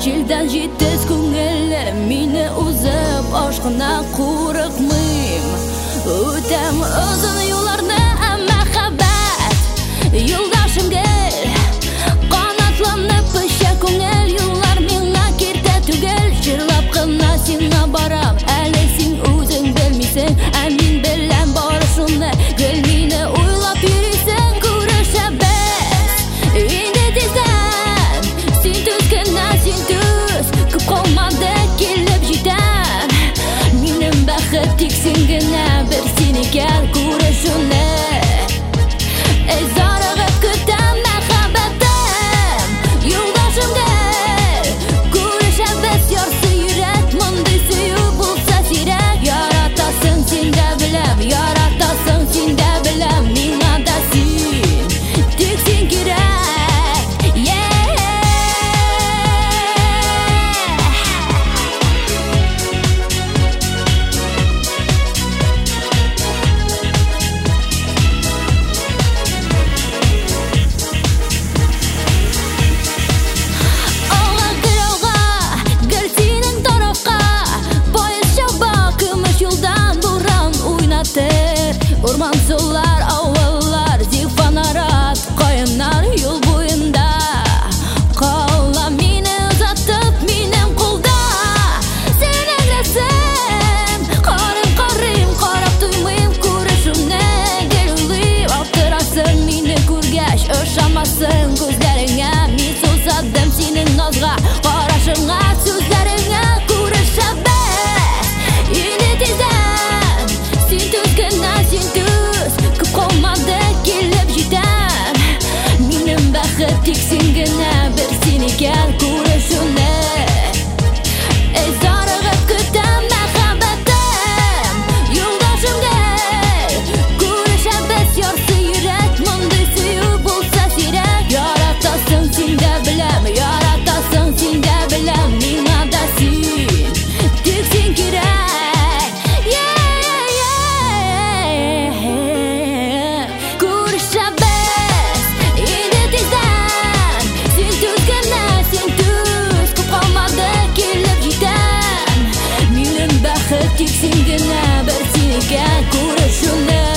желден жетес көңілі мені ұзып, ашқына қорықмайм өтем ұзын singing Gennaro Engin haber seni gel kurşunlar